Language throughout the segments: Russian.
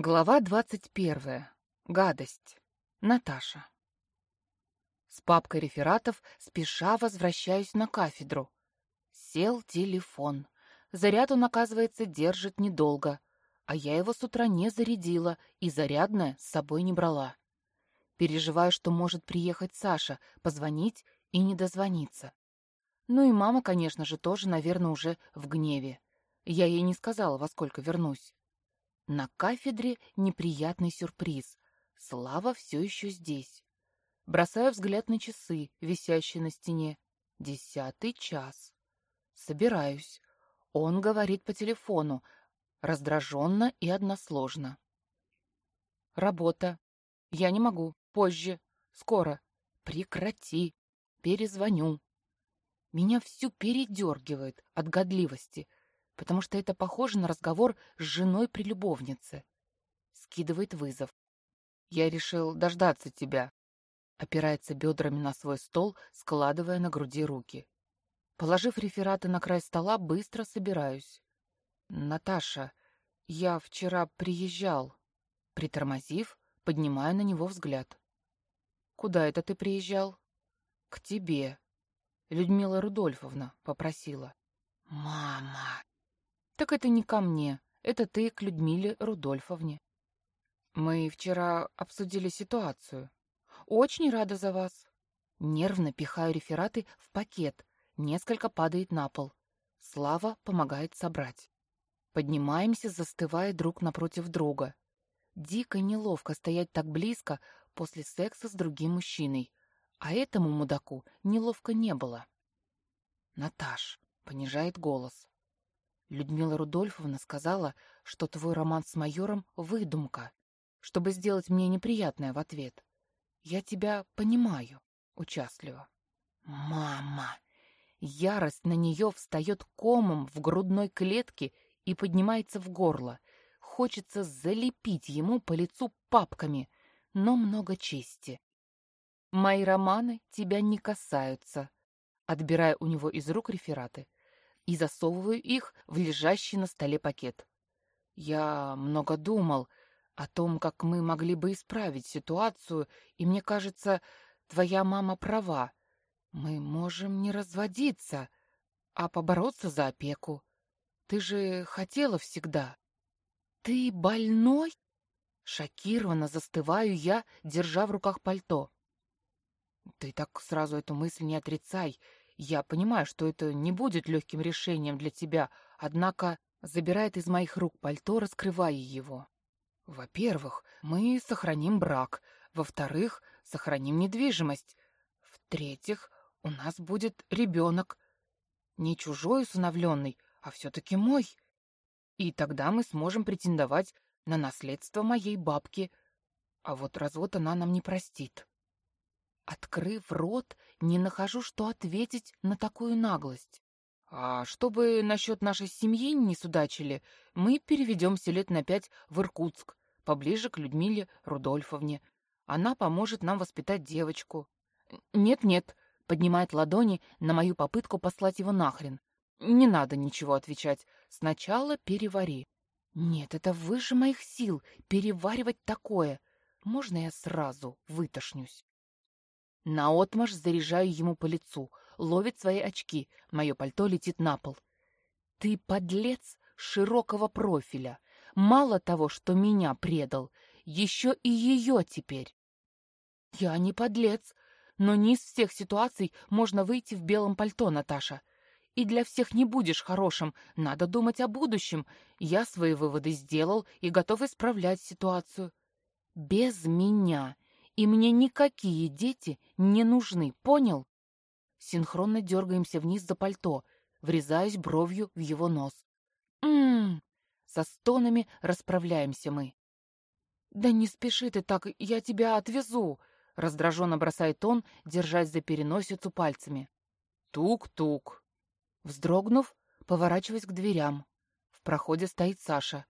Глава двадцать первая. Гадость. Наташа. С папкой рефератов спеша возвращаюсь на кафедру. Сел телефон. Заряд он, оказывается, держит недолго, а я его с утра не зарядила и зарядное с собой не брала. Переживаю, что может приехать Саша, позвонить и не дозвониться. Ну и мама, конечно же, тоже, наверное, уже в гневе. Я ей не сказала, во сколько вернусь. На кафедре неприятный сюрприз. Слава все еще здесь. Бросаю взгляд на часы, висящие на стене. Десятый час. Собираюсь. Он говорит по телефону, раздраженно и односложно. Работа. Я не могу. Позже. Скоро. Прекрати. Перезвоню. Меня всю передергивает от годливости — потому что это похоже на разговор с женой при любовнице. Скидывает вызов. «Я решил дождаться тебя», опирается бедрами на свой стол, складывая на груди руки. Положив рефераты на край стола, быстро собираюсь. «Наташа, я вчера приезжал». Притормозив, поднимая на него взгляд. «Куда это ты приезжал?» «К тебе». Людмила Рудольфовна попросила. «Мама!» Так это не ко мне, это ты к Людмиле Рудольфовне. Мы вчера обсудили ситуацию. Очень рада за вас. Нервно пихаю рефераты в пакет. Несколько падает на пол. Слава помогает собрать. Поднимаемся, застывая друг напротив друга. Дико неловко стоять так близко после секса с другим мужчиной. А этому мудаку неловко не было. Наташ понижает голос. Людмила Рудольфовна сказала, что твой роман с майором — выдумка, чтобы сделать мне неприятное в ответ. Я тебя понимаю, участливо. Мама! Ярость на нее встает комом в грудной клетке и поднимается в горло. Хочется залепить ему по лицу папками, но много чести. Мои романы тебя не касаются. Отбирая у него из рук рефераты, и засовываю их в лежащий на столе пакет. Я много думал о том, как мы могли бы исправить ситуацию, и мне кажется, твоя мама права. Мы можем не разводиться, а побороться за опеку. Ты же хотела всегда. Ты больной? Шокированно застываю я, держа в руках пальто. Ты так сразу эту мысль не отрицай. Я понимаю, что это не будет легким решением для тебя, однако забирает из моих рук пальто, раскрывая его. Во-первых, мы сохраним брак. Во-вторых, сохраним недвижимость. В-третьих, у нас будет ребенок. Не чужой усыновленный, а все-таки мой. И тогда мы сможем претендовать на наследство моей бабки. А вот развод она нам не простит. Открыв рот, не нахожу, что ответить на такую наглость. А чтобы насчет нашей семьи не судачили, мы переведемся лет на пять в Иркутск, поближе к Людмиле Рудольфовне. Она поможет нам воспитать девочку. Нет-нет, поднимает ладони на мою попытку послать его нахрен. Не надо ничего отвечать. Сначала перевари. Нет, это выше моих сил переваривать такое. Можно я сразу вытошнюсь? Наотмашь заряжаю ему по лицу, ловит свои очки, мое пальто летит на пол. Ты подлец широкого профиля. Мало того, что меня предал, еще и ее теперь. Я не подлец, но не из всех ситуаций можно выйти в белом пальто, Наташа. И для всех не будешь хорошим, надо думать о будущем. Я свои выводы сделал и готов исправлять ситуацию. Без меня и мне никакие дети не нужны, понял? Синхронно дергаемся вниз за пальто, врезаясь бровью в его нос. Ммм, со стонами расправляемся мы. «Да не спеши ты так, я тебя отвезу!» Раздраженно бросает он, держась за переносицу пальцами. «Тук-тук!» Вздрогнув, поворачиваясь к дверям. В проходе стоит Саша.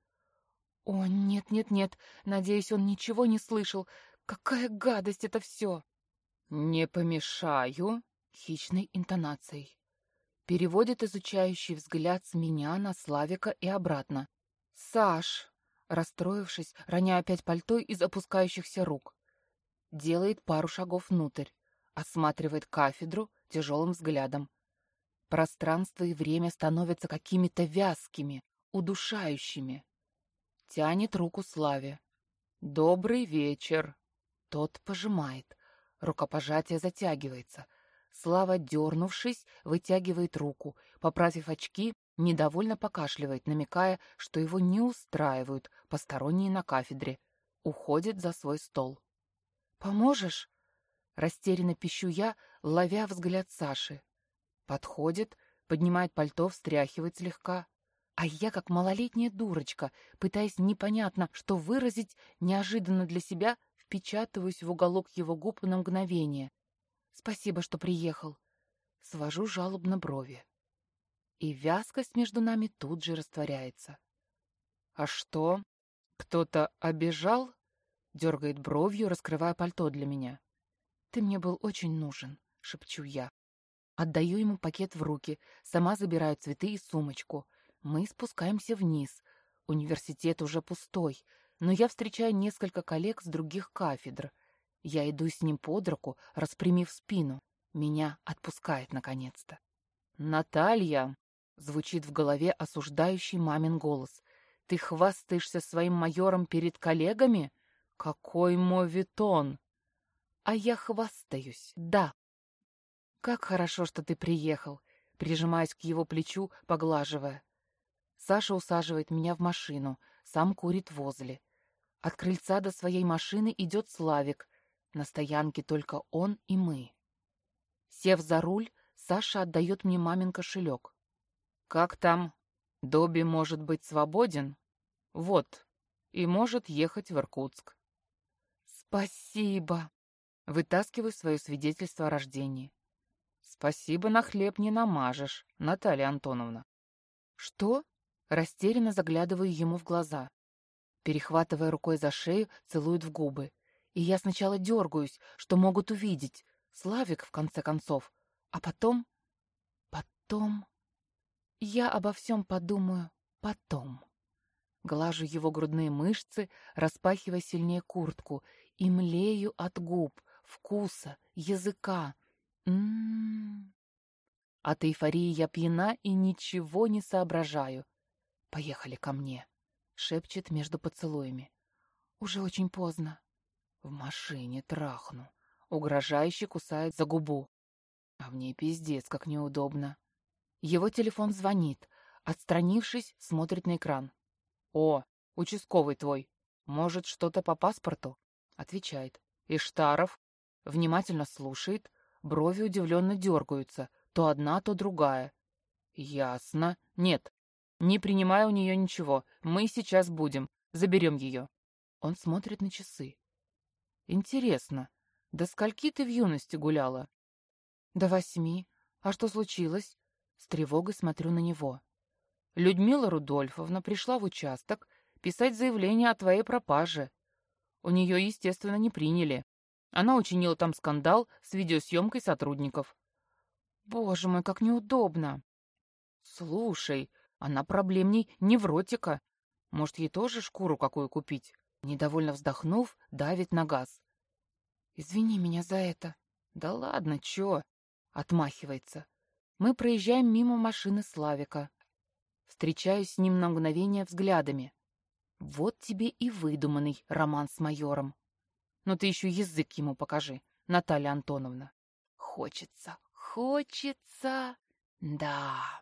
«О, нет-нет-нет, надеюсь, он ничего не слышал. Какая гадость это все! Не помешаю, хищной интонацией. Переводит изучающий взгляд с меня на Славика и обратно. Саш, Расстроившись, роняю опять пальто из опускающихся рук. Делает пару шагов внутрь, осматривает кафедру тяжелым взглядом. Пространство и время становятся какими-то вязкими, удушающими. Тянет руку Славе. «Добрый вечер!» Тот пожимает. Рукопожатие затягивается. Слава, дернувшись, вытягивает руку, поправив очки, недовольно покашливает, намекая, что его не устраивают посторонние на кафедре. Уходит за свой стол. «Поможешь?» Растерянно пищу я, ловя взгляд Саши. Подходит, поднимает пальто, встряхивает слегка. А я, как малолетняя дурочка, пытаясь непонятно, что выразить, неожиданно для себя, впечатываюсь в уголок его губ на мгновение. Спасибо, что приехал. Свожу жалобно брови. И вязкость между нами тут же растворяется. «А что? Кто-то обижал?» Дергает бровью, раскрывая пальто для меня. «Ты мне был очень нужен», — шепчу я. Отдаю ему пакет в руки, сама забираю цветы и сумочку — мы спускаемся вниз. Университет уже пустой, но я встречаю несколько коллег с других кафедр. Я иду с ним под руку, распрямив спину. Меня отпускает наконец-то. «Наталья!» — звучит в голове осуждающий мамин голос. «Ты хвастаешься своим майором перед коллегами? Какой мовитон!» «А я хвастаюсь, да!» «Как хорошо, что ты приехал!» Прижимаясь к его плечу, поглаживая. Саша усаживает меня в машину, сам курит возле. От крыльца до своей машины идет Славик. На стоянке только он и мы. Сев за руль, Саша отдает мне мамин кошелек. «Как там? Добби может быть свободен? Вот, и может ехать в Иркутск». «Спасибо!» Вытаскиваю свое свидетельство о рождении. «Спасибо, на хлеб не намажешь, Наталья Антоновна». «Что?» Растерянно заглядываю ему в глаза. Перехватывая рукой за шею, целует в губы. И я сначала дергаюсь, что могут увидеть. Славик, в конце концов. А потом... Потом... Я обо всем подумаю потом. Глажу его грудные мышцы, распахивая сильнее куртку, и млею от губ, вкуса, языка. М-м-м. От эйфории я пьяна и ничего не соображаю. «Поехали ко мне», — шепчет между поцелуями. «Уже очень поздно». В машине трахну. Угрожающе кусает за губу. А мне пиздец, как неудобно. Его телефон звонит. Отстранившись, смотрит на экран. «О, участковый твой. Может, что-то по паспорту?» Отвечает. «Иштаров?» Внимательно слушает. Брови удивленно дергаются. То одна, то другая. «Ясно. Нет, «Не принимай у нее ничего. Мы сейчас будем. Заберем ее». Он смотрит на часы. «Интересно, до скольки ты в юности гуляла?» «До восьми. А что случилось?» С тревогой смотрю на него. «Людмила Рудольфовна пришла в участок писать заявление о твоей пропаже. У нее, естественно, не приняли. Она учинила там скандал с видеосъемкой сотрудников». «Боже мой, как неудобно!» «Слушай, она проблемней невротика. Может, ей тоже шкуру какую купить? Недовольно вздохнув, давит на газ. «Извини меня за это». «Да ладно, чё?» Отмахивается. Мы проезжаем мимо машины Славика. Встречаюсь с ним на мгновение взглядами. Вот тебе и выдуманный роман с майором. Но ты еще язык ему покажи, Наталья Антоновна. Хочется, хочется, да.